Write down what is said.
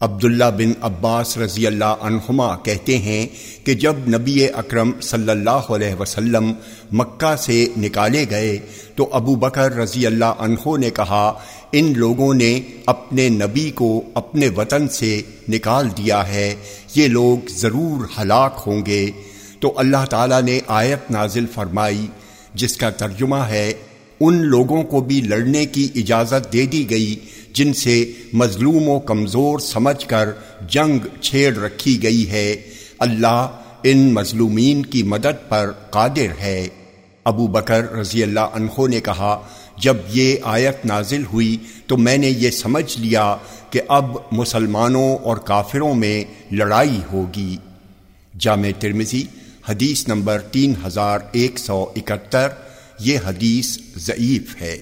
عبداللہ بن عباس رضی اللہ عنہما کہتے ہیں کہ جب نبی اکرم صلی اللہ علیہ وسلم مکہ سے نکالے گئے تو ابو بکر رضی اللہ عنہ نے کہا، ان لوگوں نے اپنے نبی کو اپنے وطن سے نکال دیا ہے، یہ لوگ ضرور ہلاک ہوں گے۔ تو اللہ تعالیٰ نے آیت نازل فرمائی، جس کا ترجمہ ہے، ان لوگوں کو بھی لڑنے کی اجازت دے دی گئی جن سے مظلوم و کمزور سمجھ کر جنگ چھیڑ رکھی گئی ہے، اللہ ان مظلومین کی مدد پر قادر ہے۔ ابو بکر رضی اللہ عنہ نے کہا، جب یہ آیت نازل ہوئی تو میں نے یہ سمجھ لیا کہ اب مسلمانوں اور کافروں میں لڑائی ہوگی۔ جامع ترمزی حدیث نمبر تین ہزار ایک سو اکہتر، یہ حدیث ضعیف ہے۔